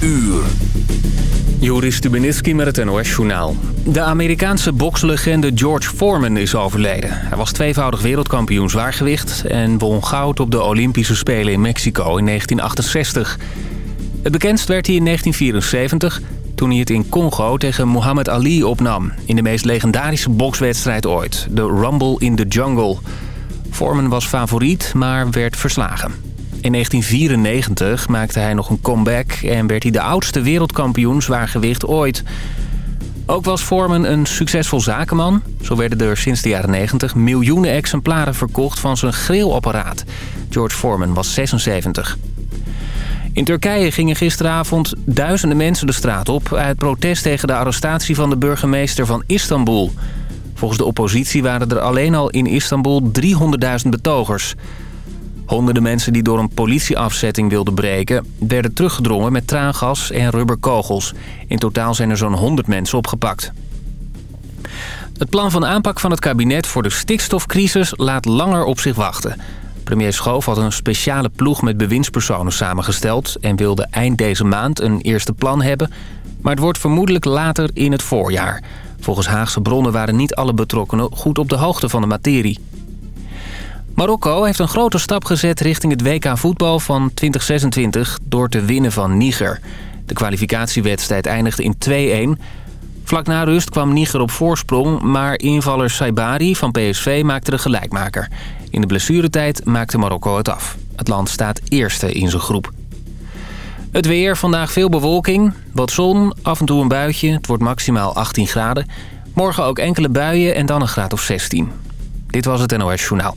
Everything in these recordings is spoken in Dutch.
uur. Joris Stubenitski met het NOS-journaal. De Amerikaanse bokslegende George Foreman is overleden. Hij was tweevoudig wereldkampioen zwaargewicht... en won goud op de Olympische Spelen in Mexico in 1968. Het bekendst werd hij in 1974... toen hij het in Congo tegen Muhammad Ali opnam... in de meest legendarische bokswedstrijd ooit, de Rumble in the Jungle. Foreman was favoriet, maar werd verslagen. In 1994 maakte hij nog een comeback en werd hij de oudste wereldkampioen zwaargewicht ooit. Ook was Foreman een succesvol zakenman. Zo werden er sinds de jaren 90 miljoenen exemplaren verkocht van zijn grillapparaat. George Foreman was 76. In Turkije gingen gisteravond duizenden mensen de straat op... uit protest tegen de arrestatie van de burgemeester van Istanbul. Volgens de oppositie waren er alleen al in Istanbul 300.000 betogers... Honderden mensen die door een politieafzetting wilden breken... werden teruggedrongen met traangas en rubberkogels. In totaal zijn er zo'n 100 mensen opgepakt. Het plan van aanpak van het kabinet voor de stikstofcrisis laat langer op zich wachten. Premier Schoof had een speciale ploeg met bewindspersonen samengesteld... en wilde eind deze maand een eerste plan hebben... maar het wordt vermoedelijk later in het voorjaar. Volgens Haagse bronnen waren niet alle betrokkenen goed op de hoogte van de materie. Marokko heeft een grote stap gezet richting het WK voetbal van 2026 door te winnen van Niger. De kwalificatiewedstrijd eindigde in 2-1. Vlak na rust kwam Niger op voorsprong, maar invaller Saibari van PSV maakte de gelijkmaker. In de blessuretijd maakte Marokko het af. Het land staat eerste in zijn groep. Het weer, vandaag veel bewolking, wat zon, af en toe een buitje. Het wordt maximaal 18 graden. Morgen ook enkele buien en dan een graad of 16. Dit was het NOS Journaal.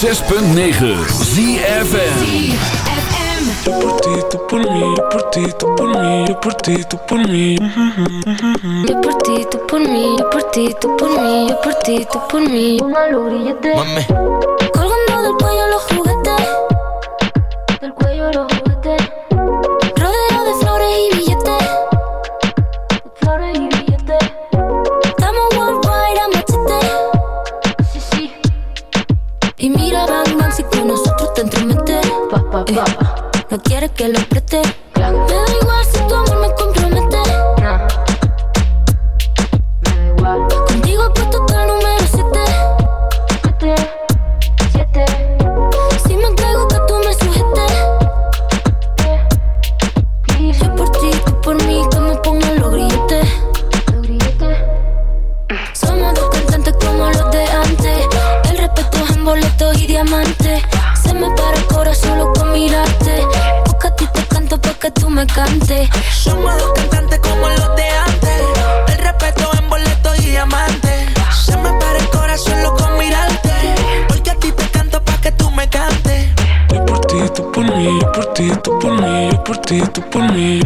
ZFM. Yo por ti, tú por mí, yo por ti, tú por mí, yo por ti, tú por mí. Yo por ti, tú por mí, yo por ti, tú por mí, yo por ti, tú por mí. Póngalo grillete. Mami, Colgando del cuello los juguetes. Del cuello los juguetes. Quieres que lo preste. Ti, tú por mí, yo por ti, tú por mí.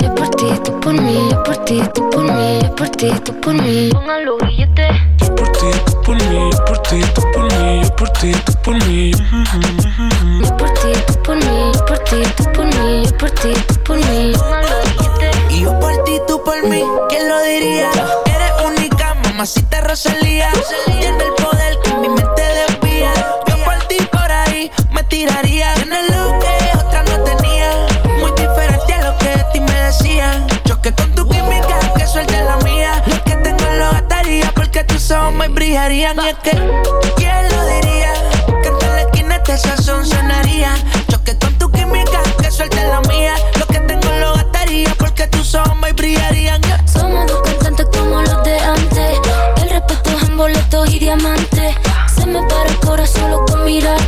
Yo por ti, tú por mí, yo por ti, tú por mí, yo por ti, tú por mí. Pongan los billetes. Yo por ti, tú por mí, yo por ti, tú por mí, yo por ti, tú por mí. Yo por ti, tú por mí, yo por ti, tú por mí, yo por ti, tú por mí. Pongan los billetes. Y yo por ti, tú por mí, ¿quién lo diría? Eres única, mamacita Rosalía. Tiene el poder que mi mente desvía. Me tiraría. Tienes lo que otra no tenía. Muy diferente a lo que de ti me decían. Choque con tu química, que suelte la mía. Lo que tengo lo gastaría porque tus ojos me brillarían. Y que, ¿quién lo diría? Que en la esquina este sazón sonaría. Choque con tu química, que suelte la mía. Lo que tengo lo gastaría porque tus ojos me brillarían. Somos dos cantantes como los de antes. El respeto es en boletos y diamantes. Se me para el corazón solo con mirarte.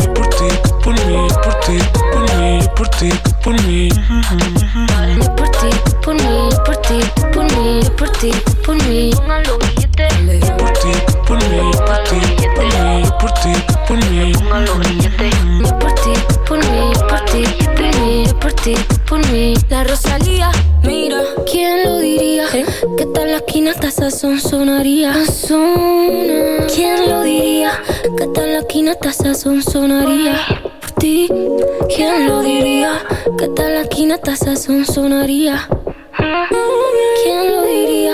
por mí, por ti, por mí, por ti, por mí. Yo por ti, por mí, por ti, por mí, por ti, por mí. Yo por ti, por mí, por ti, por mí, por ti, por mí. Yo por ti, por mí, por ti, por mí, por ti, por mí. La Rosalía, mira, ¿quién lo diría? Que tal la esquina hasta sazón sonaría. ¿Quién lo diría? Que tal la esquina hasta sazón sonaría. Ti, ¿quién lo diría? Que tal la esquina hasta sazón sonaría. ¿Quién lo diría?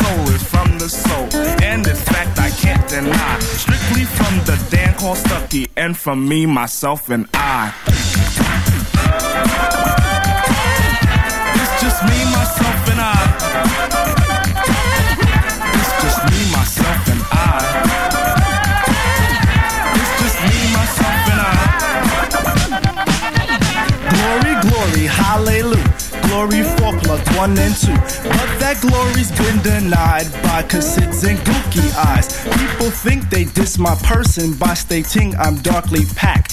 Soul is from the soul, and in fact I can't deny. Strictly from the Dan called Stucky, and from me, myself, and I. It's just me, myself, and I. It's just me, myself, and I. It's just me, myself, and I. Glory, glory, hallelujah. Glory one and two. But that glory's been denied by cassids and gookie eyes. People think they diss my person by stating I'm darkly packed.